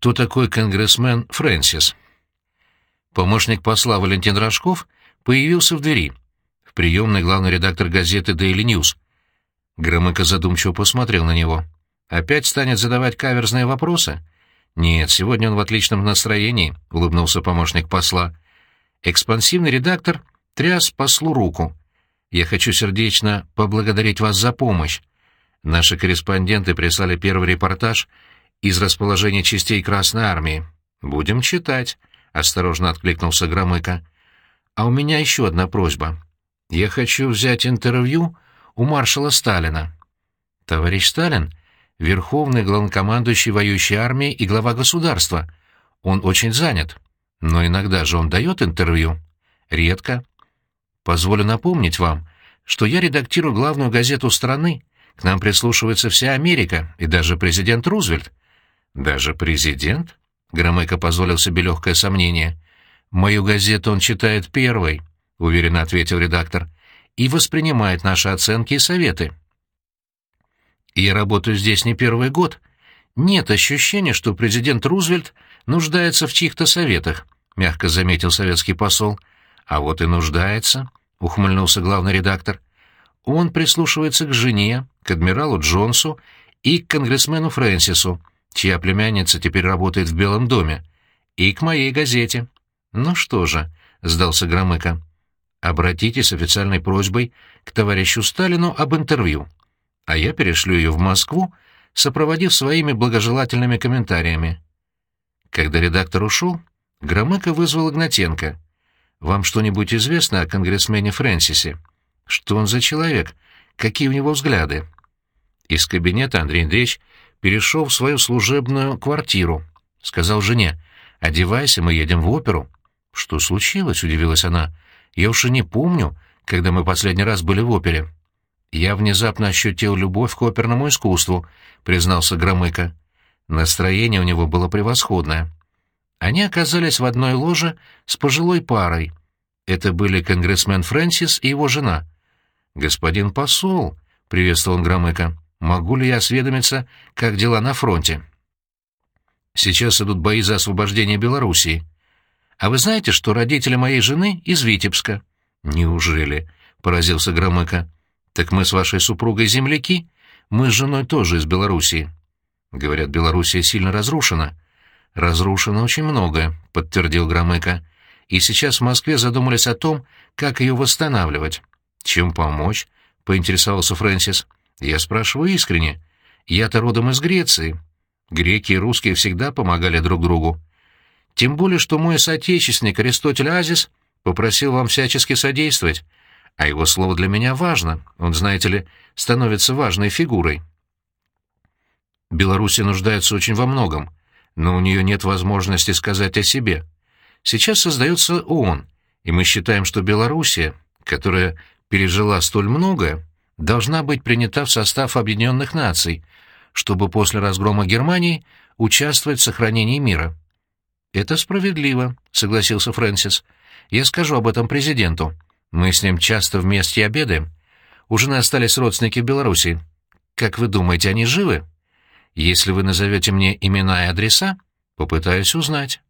кто такой конгрессмен Фрэнсис. Помощник посла Валентин Рожков появился в двери. В приемной главный редактор газеты Daily News. Громыко задумчиво посмотрел на него. «Опять станет задавать каверзные вопросы?» «Нет, сегодня он в отличном настроении», — улыбнулся помощник посла. Экспансивный редактор тряс послу руку. «Я хочу сердечно поблагодарить вас за помощь. Наши корреспонденты прислали первый репортаж из расположения частей Красной Армии. Будем читать», — осторожно откликнулся Громыко. «А у меня еще одна просьба. Я хочу взять интервью у маршала Сталина». «Товарищ Сталин — верховный главнокомандующий воюющей армией и глава государства. Он очень занят. Но иногда же он дает интервью. Редко. Позволю напомнить вам, что я редактирую главную газету страны. К нам прислушивается вся Америка и даже президент Рузвельт. Даже президент? Громыко позволил себе легкое сомнение. «Мою газету он читает первой», — уверенно ответил редактор, «и воспринимает наши оценки и советы». «Я работаю здесь не первый год. Нет ощущения, что президент Рузвельт нуждается в чьих-то советах», — мягко заметил советский посол. «А вот и нуждается», — ухмыльнулся главный редактор. «Он прислушивается к жене, к адмиралу Джонсу и к конгрессмену Фрэнсису, чья племянница теперь работает в Белом доме, и к моей газете. Ну что же, — сдался Громыко, — обратитесь с официальной просьбой к товарищу Сталину об интервью, а я перешлю ее в Москву, сопроводив своими благожелательными комментариями. Когда редактор ушел, Громыко вызвал Игнатенко. «Вам что-нибудь известно о конгрессмене Фрэнсисе? Что он за человек? Какие у него взгляды?» Из кабинета Андрей Андреевич перешел в свою служебную квартиру. Сказал жене, «Одевайся, мы едем в оперу». «Что случилось?» — удивилась она. «Я уж и не помню, когда мы последний раз были в опере». «Я внезапно ощутил любовь к оперному искусству», — признался Громыко. Настроение у него было превосходное. Они оказались в одной ложе с пожилой парой. Это были конгрессмен Фрэнсис и его жена. «Господин посол», — приветствовал Громыко, Могу ли я осведомиться, как дела на фронте? Сейчас идут бои за освобождение Белоруссии. А вы знаете, что родители моей жены из Витебска? Неужели? — поразился Громыко. Так мы с вашей супругой земляки? Мы с женой тоже из Белоруссии. Говорят, Белоруссия сильно разрушена. Разрушено очень многое, — подтвердил Громыко. И сейчас в Москве задумались о том, как ее восстанавливать. Чем помочь? — поинтересовался Фрэнсис. — я спрашиваю искренне. Я-то родом из Греции. Греки и русские всегда помогали друг другу. Тем более, что мой соотечественник Аристотель Азис попросил вам всячески содействовать, а его слово для меня важно, он, знаете ли, становится важной фигурой. Беларусь нуждается очень во многом, но у нее нет возможности сказать о себе. Сейчас создается ООН, и мы считаем, что Белоруссия, которая пережила столь многое, должна быть принята в состав Объединенных Наций, чтобы после разгрома Германии участвовать в сохранении мира. «Это справедливо», — согласился Фрэнсис. «Я скажу об этом президенту. Мы с ним часто вместе обедаем. У жены остались родственники в Беларуси. Как вы думаете, они живы? Если вы назовете мне имена и адреса, попытаюсь узнать».